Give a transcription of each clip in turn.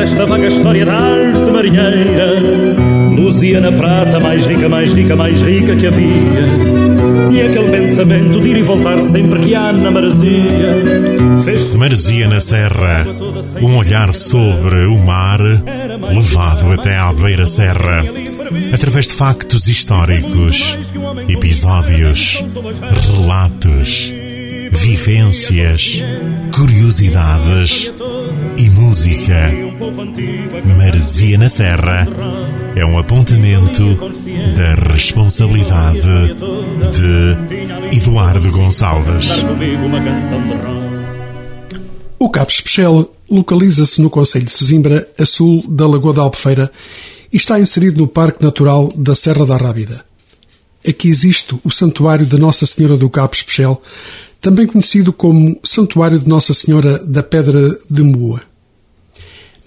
desta vaga história da arte marinheira. Luzia na prata, mais rica, mais rica, mais rica que havia. E aquele pensamento de ir e voltar sempre que há na maresia. Maresia na Serra, um olhar sobre o mar, levado até à beira serra através de factos históricos, episódios, relatos, vivências, curiosidades e música. Maresia na Serra é um apontamento da responsabilidade de Eduardo Gonçalves. O Cabo Especial localiza-se no Conselho de Sesimbra, a sul da Lagoa da Albufeira, e está inserido no Parque Natural da Serra da Rábida. Aqui existe o Santuário de Nossa Senhora do Cabo Especial, também conhecido como Santuário de Nossa Senhora da Pedra de Moa.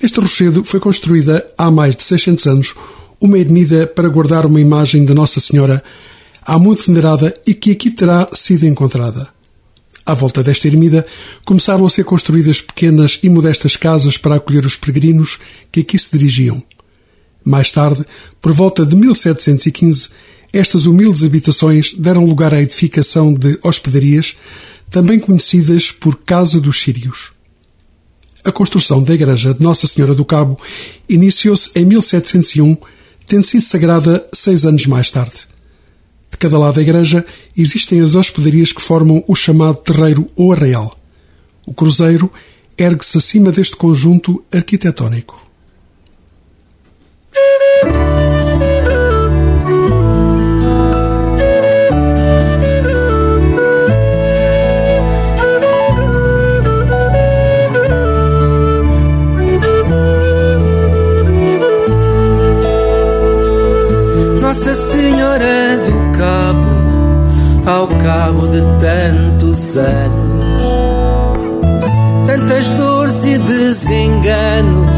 Neste rochedo foi construída há mais de 600 anos uma ermida para guardar uma imagem de Nossa Senhora há muito venerada e que aqui terá sido encontrada. À volta desta ermida começaram a ser construídas pequenas e modestas casas para acolher os peregrinos que aqui se dirigiam. Mais tarde, por volta de 1715, estas humildes habitações deram lugar à edificação de hospedarias, também conhecidas por Casa dos Sírios. A construção da Igreja de Nossa Senhora do Cabo iniciou-se em 1701, tendo sido sagrada seis anos mais tarde. De cada lado da igreja existem as hospedarias que formam o chamado terreiro ou arraial. O cruzeiro ergue-se acima deste conjunto arquitetónico. Nossa Senhora do Cabo, ao cabo de tantos anos, tantas dores e desenganos,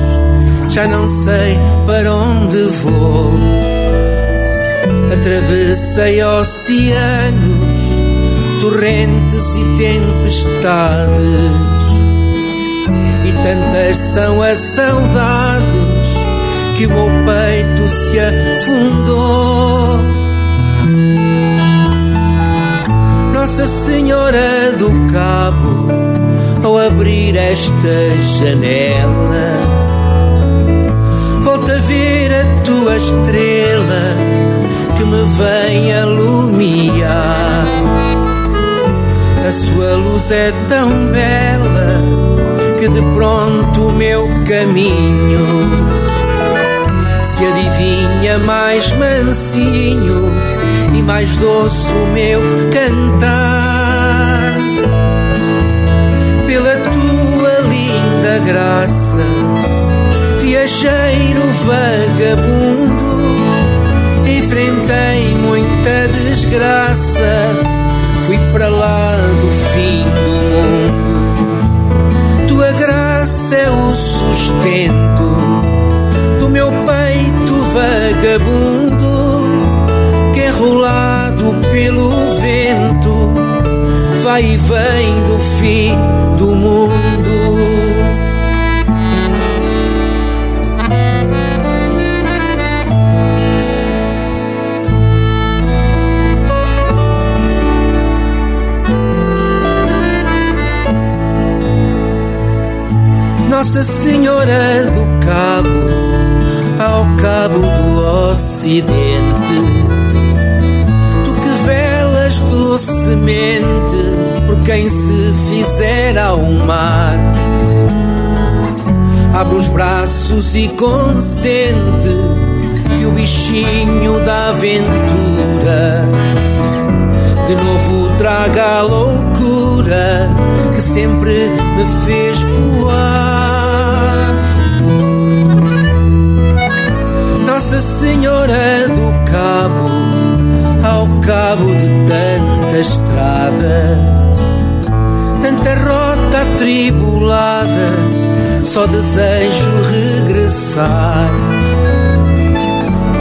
já não sei para onde vou. Atravessei oceanos, torrentes e tempestades, e tantas são as saudades que o meu peito se afundou. Nossa Senhora do Cabo, ao abrir esta janela, volta a ver a tua estrela que me vem alumiar. A sua luz é tão bela que de pronto o meu caminho se adivinha mais mansinho e mais doce o meu cantar. Pela tua linda graça, viajeiro vagabundo, enfrentei muita desgraça, fui para lá do fim do mundo. Tua graça é o sustento vagabundo que enrolado pelo vento vai e vem do fim do mundo. Cabo do Ocidente, tu que velas docemente por quem se fizer ao mar. Abre os braços e consente que o bichinho da aventura de novo traga a loucura que sempre me fez voar. Senhora do Cabo, ao cabo de tanta estrada, tanta rota atribulada, só desejo regressar.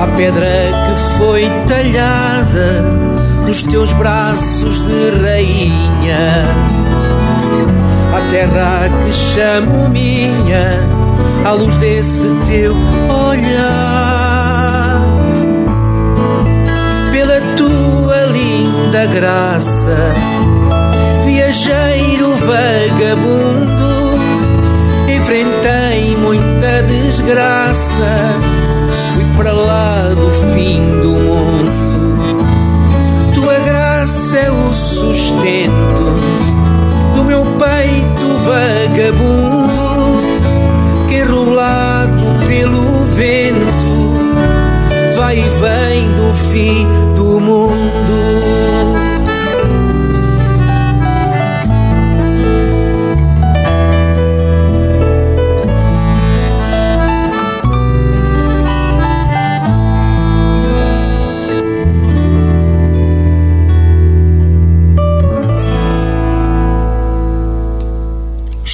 a pedra que foi talhada nos teus braços de rainha, a terra que chamo minha, à luz desse teu olhar, graça, viajeiro vagabundo, enfrentei muita desgraça para lá do fim do mundo. Tua graça é o sustento do meu peito vagabundo, que enrolado pelo vento vai e vem do fim do mundo.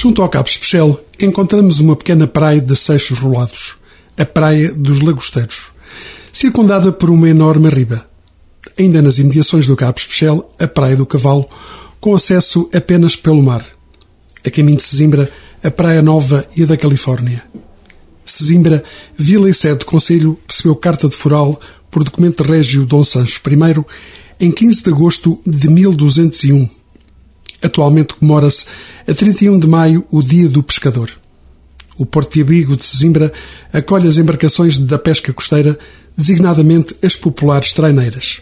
Junto ao Cabo Especial, encontramos uma pequena praia de seixos rolados, a Praia dos Lagosteiros, circundada por uma enorme riba. Ainda nas imediações do Cabo Especial, a Praia do Cavalo, com acesso apenas pelo mar. A caminho de Sesimbra, a Praia Nova e a da Califórnia. Sesimbra, vila e sede do Conselho, recebeu carta de foral por documento régio Dom Sancho I em 15 de agosto de 1201 Atualmente comemora-se a 31 de maio o Dia do Pescador. O Porto de Abrigo de Sesimbra acolhe as embarcações da pesca costeira, designadamente as populares traineiras.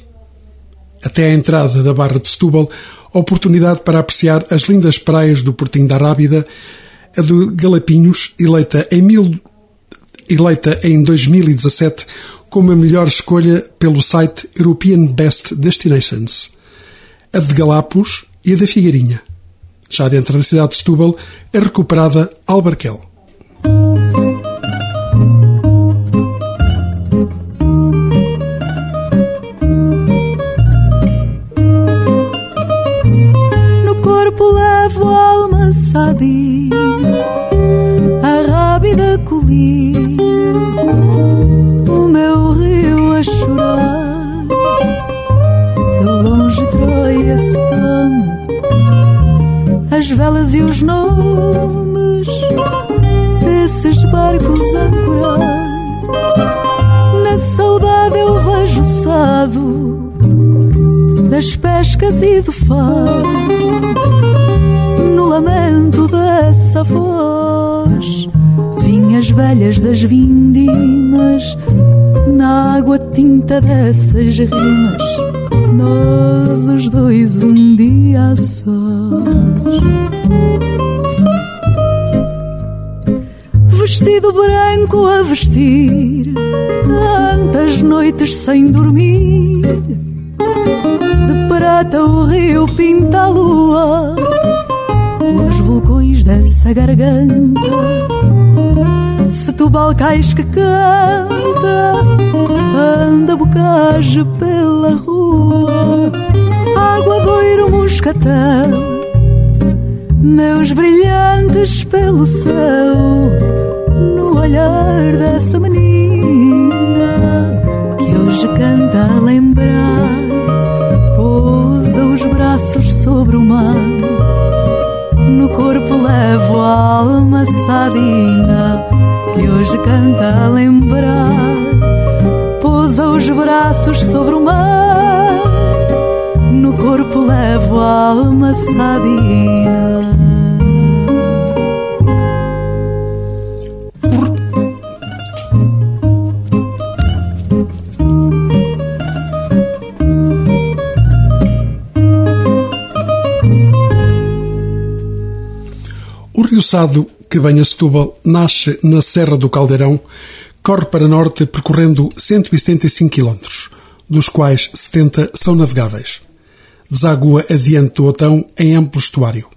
Até à entrada da Barra de Setúbal, oportunidade para apreciar as lindas praias do Portinho da Rábida, a do Galapinhos, eleita em, mil... eleita em 2017 como a melhor escolha pelo site European Best Destinations. A de Galapos, e a da Figueirinha. Já dentro da cidade de Setúbal, é recuperada Albarquel. No corpo levo alma sadia, das pescas e do fado, no lamento dessa voz, vinhas velhas das vindimas, na água tinta dessas rimas nós os dois um dia sós. Vestido branco a vestir, tantas noites sem dormir. Prata o rio pinta a lua, os vulcões dessa garganta. Se tu balcais que canta, anda bocage pela rua, água doiro moscatel, meus brilhantes pelo céu, no olhar dessa menina que hoje canta a lembrar, braços sobre o mar. No corpo levo a alma sadina que hoje canta a lembrar. Pousa os braços sobre o mar, no corpo levo a alma sadina. O Sado que banha Setúbal, nasce na Serra do Caldeirão, corre para norte percorrendo 175 km, dos quais 70 são navegáveis. Desagua adiante do Otão em amplo estuário.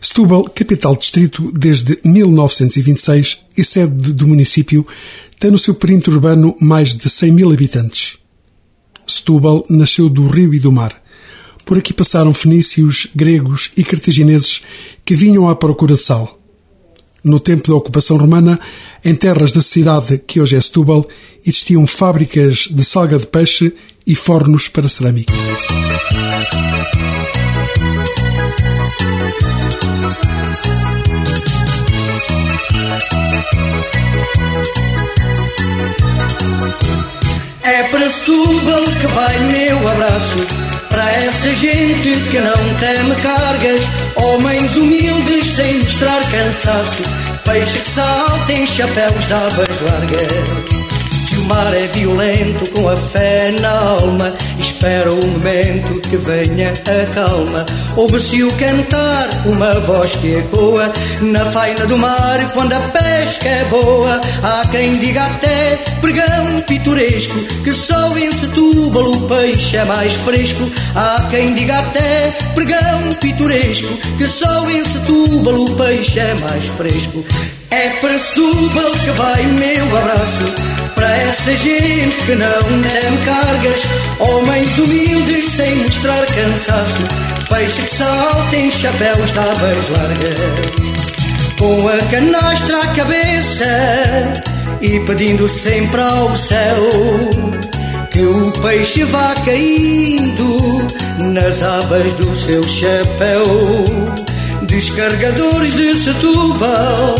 Setúbal, capital distrito desde 1926 e sede do município, tem no seu perímetro urbano mais de 100 mil habitantes. Setúbal nasceu do rio e do mar. Por aqui passaram fenícios, gregos e cartagineses que vinham à procura de sal. no tempo da ocupação romana, em terras da cidade que hoje é Setúbal, existiam fábricas de salga de peixe e fornos para cerâmica. É para Setúbal que vai meu abraço para essa gente que não teme cargas, homens humildes sem mostrar cansaço, peixe que salta em chapéus de abas largas mar é violento com a fé na alma. Espera o momento que venha a calma. Ouve-se o cantar, uma voz que ecoa na faina do mar quando a pesca é boa. Há quem diga até pregão pitoresco que só em Setúbal o peixe é mais fresco. Há quem diga até pregão pitoresco que só em Setúbal o peixe é mais fresco. É para Setúbal que vai o meu abraço para essa gente que não tem cargas, homens humildes sem mostrar cansaço, peixe que salta em chapéus de abas largas. Com a canastra à cabeça e pedindo sempre ao céu que o peixe vá caindo nas abas do seu chapéu. Descargadores de Setúbal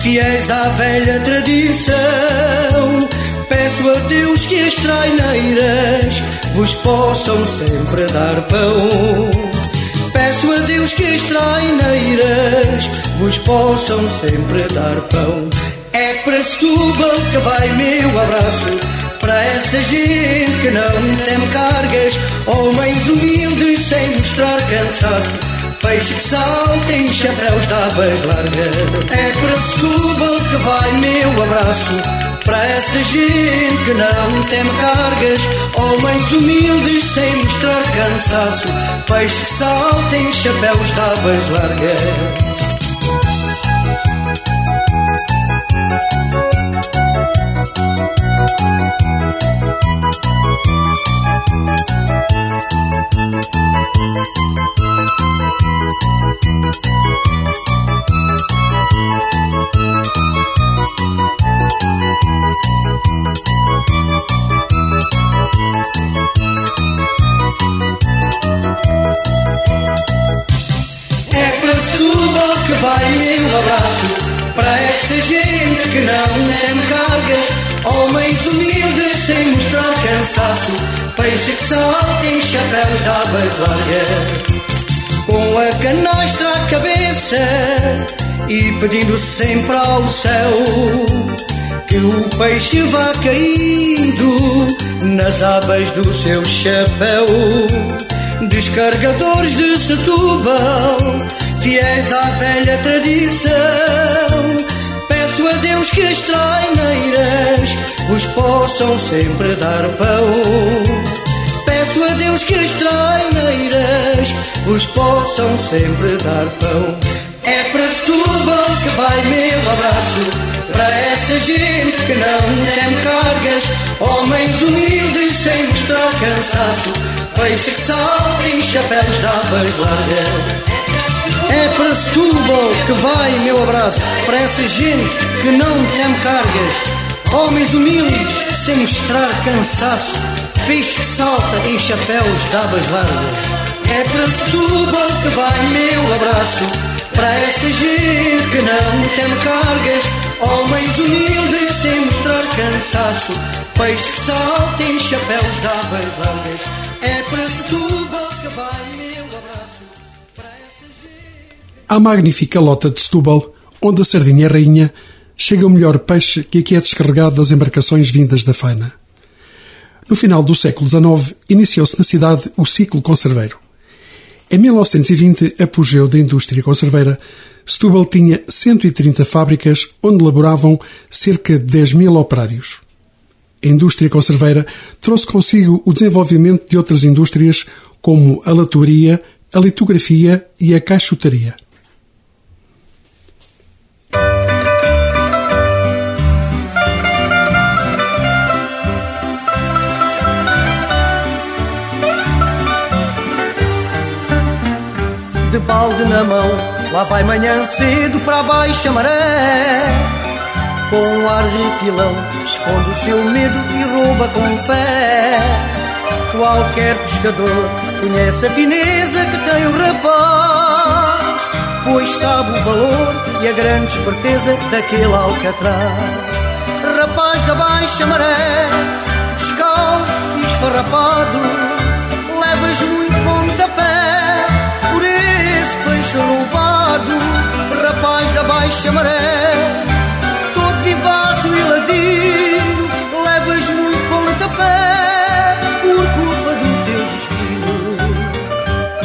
fiéis à velha tradição. Peço a Deus que as traineiras vos possam sempre dar pão. Peço a Deus que as traineiras vos possam sempre dar pão. É para Suba que vai meu abraço. Para essa gente que não tem cargas, homens humildes sem mostrar cansaço Peixe que salta em chapéus de abas largas É para Setúbal que vai meu abraço. Para essa gente que não teme cargas Homens humildes sem mostrar cansaço. Peixe que salta em chapéus de abas largas peixe que salta em chapéus abas largas Com a canastra à cabeça E pedindo sempre ao céu Que o peixe vá caindo Nas abas do seu chapéu. Descargadores de Setúbal Fiéis à velha tradição Peço a Deus que as traineiras Vos possam sempre dar pão Peço a Deus que as traineiras vos possam sempre dar pão. É para Setúbal que vai meu abraço, para essa gente que não tem cargas, homens humildes sem mostrar cansaço, peixe que salta em chapéus de abas largas. É para Setúbal que vai meu abraço, para essa gente que não tem cargas, homens humildes sem mostrar cansaço, peixe que salta em chapéus de abas largas. É para Setúbal que vai meu abraço, para essa gente que não tem cargas, homens humildes sem mostrar cansaço, peixe que salta em chapéus de abas largas. É para Setúbal A magnífica lota de Setúbal, onde a sardinha rainha chega o melhor peixe que aqui é descarregado das embarcações vindas da faina. No final do século XIX, iniciou-se na cidade o ciclo conserveiro. Em 1920, apogeu da indústria conserveira, Setúbal tinha 130 fábricas onde laboravam cerca de 10 mil operários. A indústria conserveira trouxe consigo o desenvolvimento de outras indústrias como a latoria, a litografia e a caixotaria. Na mão. Lá vai manhã cedo para baixa maré. Com um ar refilão Esconde o seu medo e rouba com fé. Qualquer pescador conhece a fineza que tem o rapaz Pois sabe o valor e a grande esperteza daquele alcatraz. Rapaz da baixa maré Descalço e esfarrapado Levas muito pontapé da baixa maré Todo vivaço e ladino Levas muito pontapé Por culpa do teu destino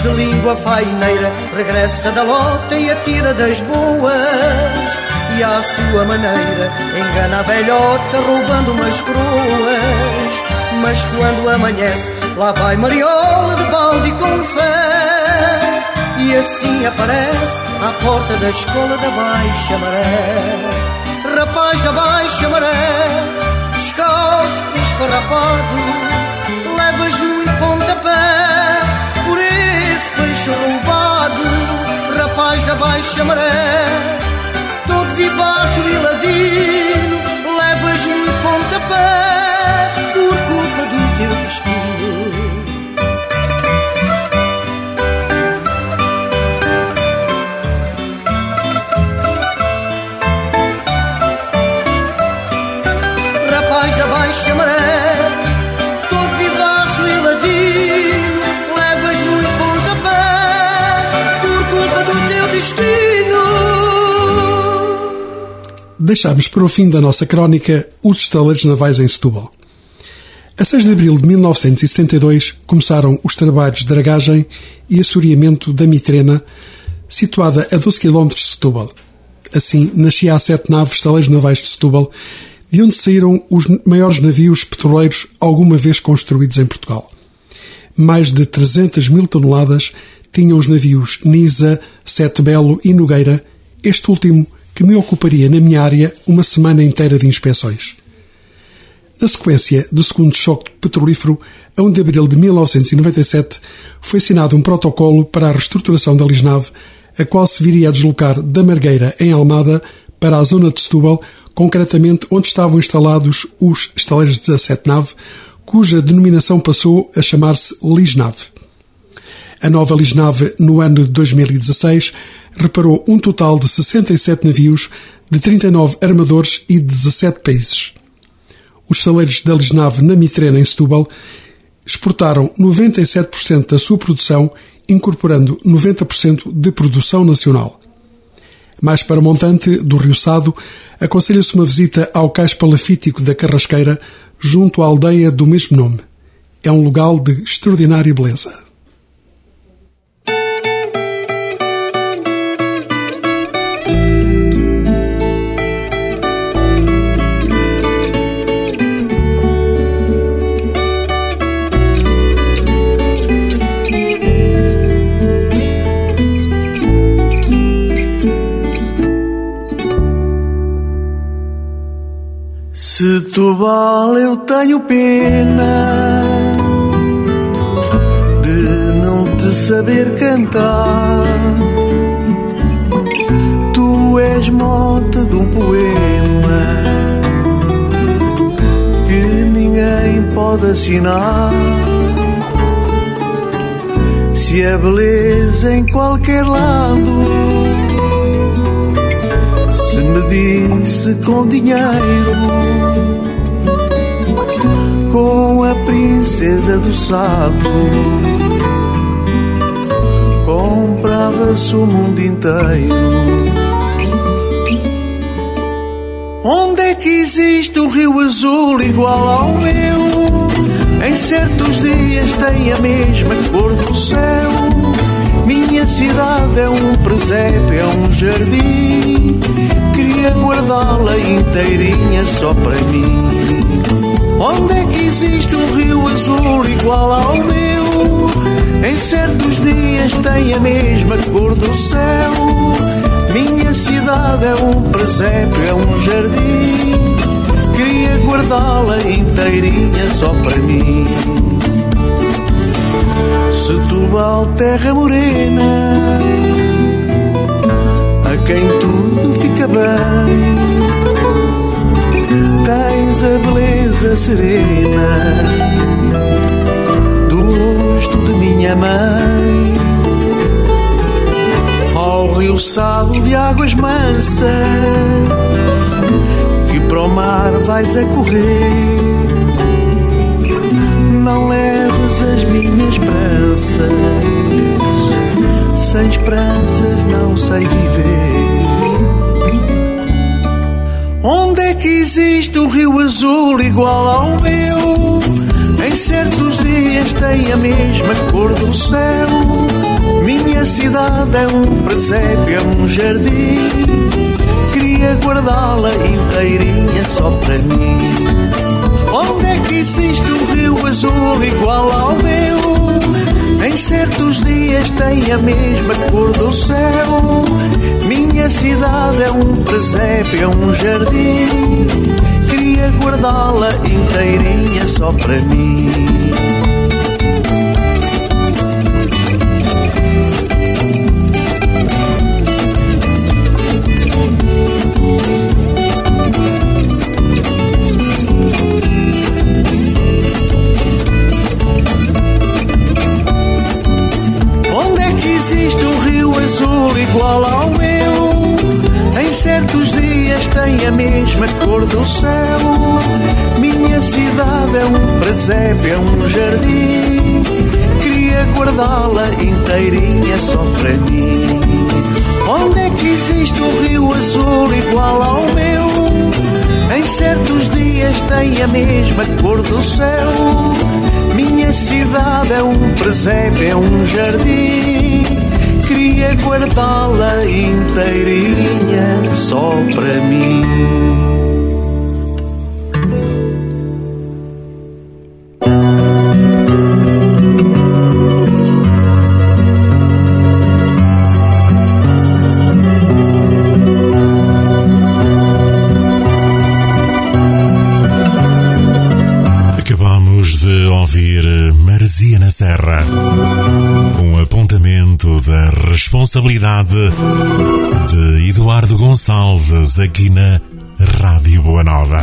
De língua faineira Regressa da lota e atira das boas e à sua maneira engana a velhota roubando umas coroas. Mas quando amanhece, lá vai Mariola de balde com fé. E assim aparece à porta da escola da Baixa Maré. Rapaz da Baixa Maré, descalço, esfarrapado, levas muito pontapé por esse peixe roubado. Rapaz da Baixa Maré, Deixámos para o fim da nossa crónica os estaleiros navais em Setúbal. A 6 de abril de 1972 começaram os trabalhos de dragagem e assoreamento da Mitrena, situada a 12 km de Setúbal. Assim, nascia a sete naves estaleiros navais de Setúbal, de onde saíram os maiores navios petroleiros alguma vez construídos em Portugal. Mais de 300 mil toneladas tinham os navios Nisa, Sete Belo e Nogueira, este último que me ocuparia na minha área uma semana inteira de inspeções. Na sequência do segundo choque petrolífero, a 1 de abril de 1997, foi assinado um protocolo para a reestruturação da Lisnave, a qual se viria a deslocar da Margueira, em Almada, para a zona de Setúbal, concretamente onde estavam instalados os estaleiros da Sete Nave, cuja denominação passou a chamar-se Lisnave. A nova Lisnave, no ano de 2016, reparou um total de 67 navios, de 39 armadores e de 17 países. Os saleiros da Lisnave na Mitrena, em Setúbal, exportaram 97% da sua produção, incorporando 90% de produção nacional. Mais para montante do Rio Sado, aconselha-se uma visita ao cais palafítico da Carrasqueira, junto à aldeia do mesmo nome. É um lugar de extraordinária beleza. Setúbal eu tenho pena de não te saber cantar. Tu és mote de um poema que ninguém pode assinar. Se a beleza em qualquer lado se me disse com dinheiro com a princesa do sado comprava-se o mundo inteiro onde é que existe um rio azul igual ao meu em certos dias tem a mesma cor do céu minha cidade é um presépio, é um jardim. Queria guardá-la inteirinha só para mim. Onde é que existe um rio azul igual ao meu? Em certos dias tem a mesma cor do céu. Minha cidade é um presépio, é um jardim. Queria guardá-la inteirinha só para mim. Setúbal, terra morena a quem tudo fica bem. Tens a beleza serena do rosto de minha mãe. Ao rio sado de águas mansas que para o mar vais a correr. Não leves as minhas esperanças sem esperanças não sei viver. É que existe um rio azul igual ao meu? Em certos dias tem a mesma cor do céu. Minha cidade é um presépio, é um jardim. Queria guardá-la inteirinha só para mim. Onde é que existe um rio azul igual ao meu? Em certos dias tem a mesma cor do céu. Minha cidade é um presépio, é um jardim. Queria guardá-la inteirinha só para mim. Do céu. Minha cidade é um presépio, é um jardim queria guardá-la inteirinha só para mim. Responsabilidade de Eduardo Gonçalves aqui na Rádio Boa Nova.